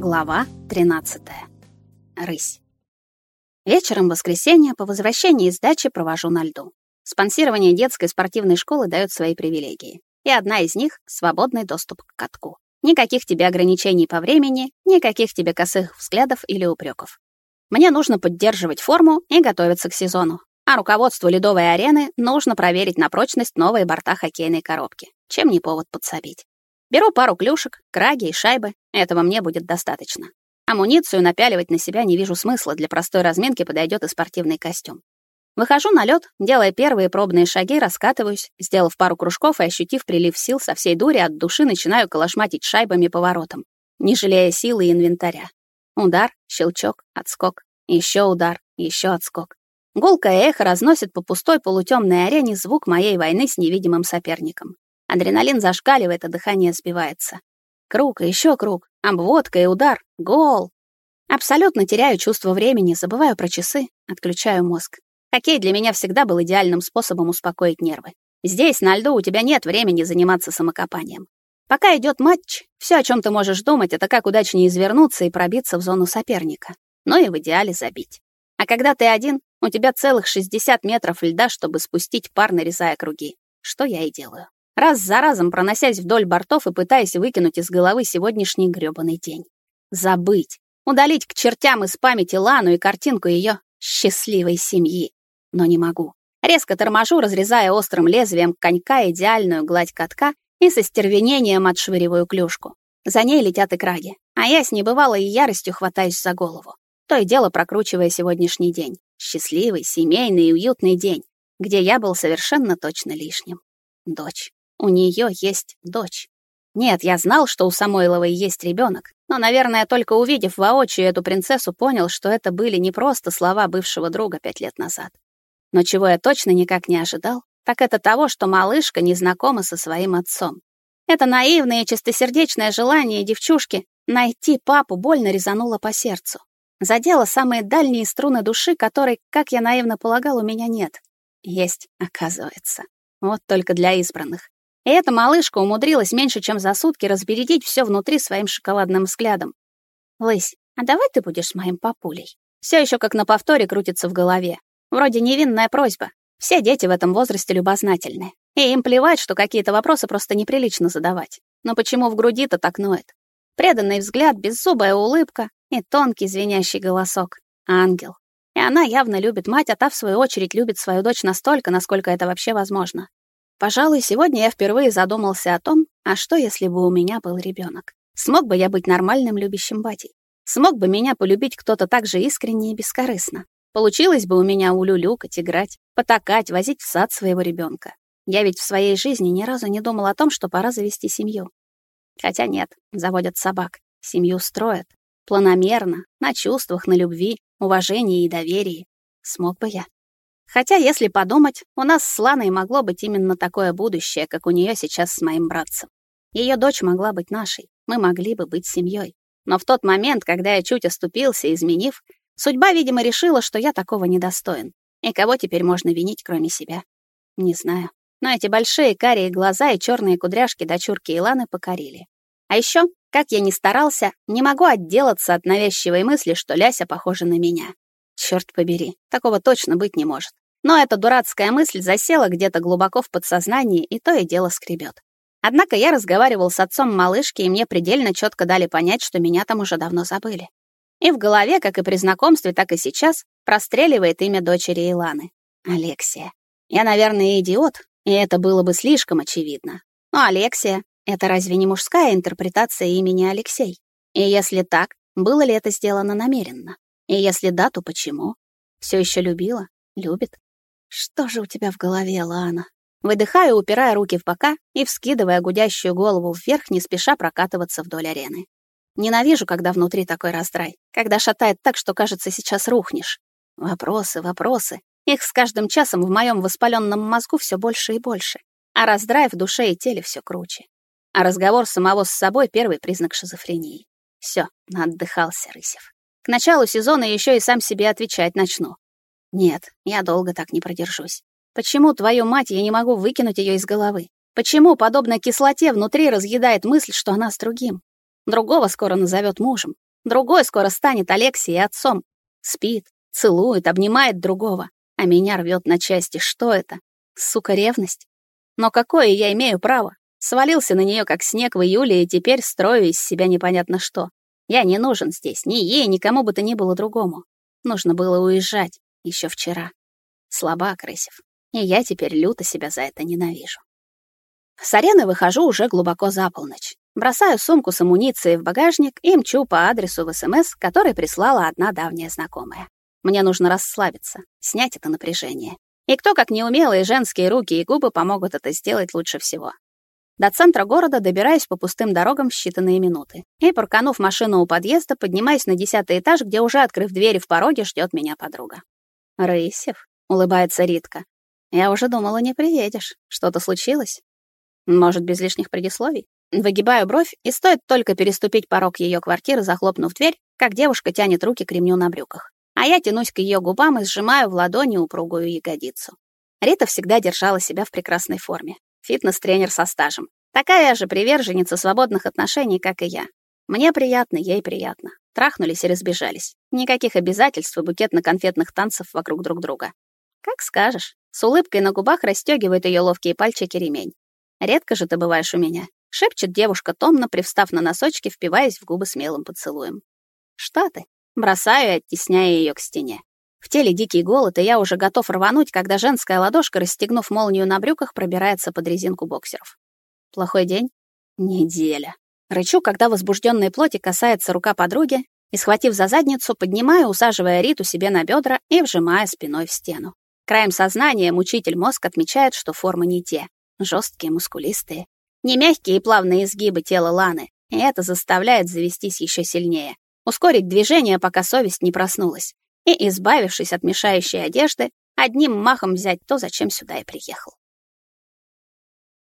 Глава 13. Рысь. Вечером воскресенья по возвращении из дачи провожу на льду. Спонсирование детской спортивной школы дает свои привилегии. И одна из них — свободный доступ к катку. Никаких тебе ограничений по времени, никаких тебе косых взглядов или упреков. Мне нужно поддерживать форму и готовиться к сезону. А руководству ледовой арены нужно проверить на прочность новые борта хоккейной коробки. Чем не повод подсобить. Беру пару клюшек, краги и шайбы. Этого мне будет достаточно. Амуницию напяливать на себя не вижу смысла, для простой разминки подойдет и спортивный костюм. Выхожу на лед, делая первые пробные шаги, раскатываюсь, сделав пару кружков и ощутив прилив сил со всей дури, от души начинаю колошматить шайбами по воротам, не жалея силы и инвентаря. Удар, щелчок, отскок, еще удар, еще отскок. Гулкое эхо разносит по пустой полутемной арене звук моей войны с невидимым соперником. Адреналин зашкаливает, а дыхание сбивается. Круг, еще круг, обводка и удар. Гол! Абсолютно теряю чувство времени, забываю про часы, отключаю мозг. Хоккей для меня всегда был идеальным способом успокоить нервы. Здесь, на льду, у тебя нет времени заниматься самокопанием. Пока идет матч, все, о чем ты можешь думать, это как удачнее извернуться и пробиться в зону соперника. Но и в идеале забить. А когда ты один, у тебя целых 60 метров льда, чтобы спустить пар, нарезая круги. Что я и делаю раз за разом проносясь вдоль бортов и пытаясь выкинуть из головы сегодняшний грёбаный день. Забыть, удалить к чертям из памяти Лану и картинку ее счастливой семьи. Но не могу. Резко торможу, разрезая острым лезвием конька идеальную гладь катка и со стервенением отшвыриваю клюшку. За ней летят и краги, а я с небывалой яростью хватаюсь за голову. То и дело прокручивая сегодняшний день. Счастливый, семейный и уютный день, где я был совершенно точно лишним. Дочь. У нее есть дочь. Нет, я знал, что у Самойловой есть ребенок, но, наверное, только увидев воочию эту принцессу, понял, что это были не просто слова бывшего друга пять лет назад. Но чего я точно никак не ожидал, так это того, что малышка не знакома со своим отцом. Это наивное и чистосердечное желание девчушки найти папу больно резануло по сердцу. Задело самые дальние струны души, которой, как я наивно полагал, у меня нет. Есть, оказывается. Вот только для избранных. И эта малышка умудрилась меньше, чем за сутки разбередить все внутри своим шоколадным взглядом. «Лысь, а давай ты будешь моим папулей?» Все еще как на повторе крутится в голове. Вроде невинная просьба. Все дети в этом возрасте любознательны. И им плевать, что какие-то вопросы просто неприлично задавать. Но почему в груди-то так ноет? Преданный взгляд, беззубая улыбка и тонкий звенящий голосок. Ангел. И она явно любит мать, а та, в свою очередь, любит свою дочь настолько, насколько это вообще возможно. Пожалуй, сегодня я впервые задумался о том, а что, если бы у меня был ребенок? Смог бы я быть нормальным любящим батей? Смог бы меня полюбить кто-то так же искренне и бескорыстно? Получилось бы у меня улюлюкать, играть, потакать, возить в сад своего ребенка. Я ведь в своей жизни ни разу не думал о том, что пора завести семью. Хотя нет, заводят собак, семью строят. Планомерно, на чувствах, на любви, уважении и доверии. Смог бы я. Хотя, если подумать, у нас с Ланой могло быть именно такое будущее, как у нее сейчас с моим братцем. Ее дочь могла быть нашей, мы могли бы быть семьей. Но в тот момент, когда я чуть оступился, изменив, судьба, видимо, решила, что я такого недостоин. И кого теперь можно винить, кроме себя? Не знаю. Но эти большие карие глаза и черные кудряшки дочурки Иланы покорили. А еще, как я ни старался, не могу отделаться от навязчивой мысли, что Ляся похожа на меня. Черт побери, такого точно быть не может. Но эта дурацкая мысль засела где-то глубоко в подсознании и то и дело скребет. Однако я разговаривал с отцом малышки, и мне предельно четко дали понять, что меня там уже давно забыли. И в голове, как и при знакомстве, так и сейчас, простреливает имя дочери Иланы — Алексия. Я, наверное, идиот, и это было бы слишком очевидно. Но Алексия — это разве не мужская интерпретация имени Алексей? И если так, было ли это сделано намеренно? И если да, то почему? Все еще любила? Любит? Что же у тебя в голове, Лана? Выдыхаю, упирая руки в бока и вскидывая гудящую голову вверх, не спеша прокатываться вдоль арены. Ненавижу, когда внутри такой раздрай, когда шатает так, что, кажется, сейчас рухнешь. Вопросы, вопросы. Их с каждым часом в моем воспаленном мозгу все больше и больше. А раздрай в душе и теле все круче. А разговор самого с собой — первый признак шизофрении. Все, отдыхался Рысев. К началу сезона еще и сам себе отвечать начну. Нет, я долго так не продержусь. Почему, твою мать, я не могу выкинуть ее из головы? Почему, подобно кислоте, внутри разъедает мысль, что она с другим? Другого скоро назовет мужем. Другой скоро станет Алексией отцом. Спит, целует, обнимает другого, а меня рвет на части. Что это? Сука, ревность? Но какое я имею право? Свалился на нее как снег в июле, и теперь строю из себя непонятно что. Я не нужен здесь ни ей, ни кому бы то ни было другому. Нужно было уезжать еще вчера. Слабак, Рысев. И я теперь люто себя за это ненавижу. С арены выхожу уже глубоко за полночь. Бросаю сумку с амуницией в багажник и мчу по адресу в СМС, который прислала одна давняя знакомая. Мне нужно расслабиться, снять это напряжение. И кто, как неумелые женские руки и губы, помогут это сделать лучше всего. До центра города добираюсь по пустым дорогам в считанные минуты. И, парканув машину у подъезда, поднимаюсь на десятый этаж, где уже, открыв двери в пороге, ждет меня подруга. «Рысев», — улыбается Ритка. «Я уже думала, не приедешь. Что-то случилось?» «Может, без лишних предисловий?» Выгибаю бровь, и стоит только переступить порог ее квартиры, захлопнув дверь, как девушка тянет руки к ремню на брюках. А я тянусь к ее губам и сжимаю в ладони упругую ягодицу. Рита всегда держала себя в прекрасной форме. Фитнес-тренер со стажем. Такая же приверженница свободных отношений, как и я. Мне приятно, ей приятно. Трахнулись и разбежались. Никаких обязательств и букетно-конфетных танцев вокруг друг друга. Как скажешь. С улыбкой на губах расстегивает ее ловкие пальчики ремень. Редко же ты бываешь у меня. Шепчет девушка томно, привстав на носочки, впиваясь в губы смелым поцелуем. Что ты? Бросаю оттесняя ее к стене. В теле дикий голод, и я уже готов рвануть, когда женская ладошка, расстегнув молнию на брюках, пробирается под резинку боксеров. Плохой день? Неделя. Рычу, когда возбужденной плоти касается рука подруги, и, схватив за задницу, поднимаю, усаживая Риту себе на бедра и вжимая спиной в стену. Краем сознания мучитель мозг отмечает, что формы не те. Жесткие, мускулистые. Не мягкие и плавные изгибы тела Ланы. И это заставляет завестись еще сильнее. Ускорить движение, пока совесть не проснулась и, избавившись от мешающей одежды, одним махом взять то, зачем сюда и приехал.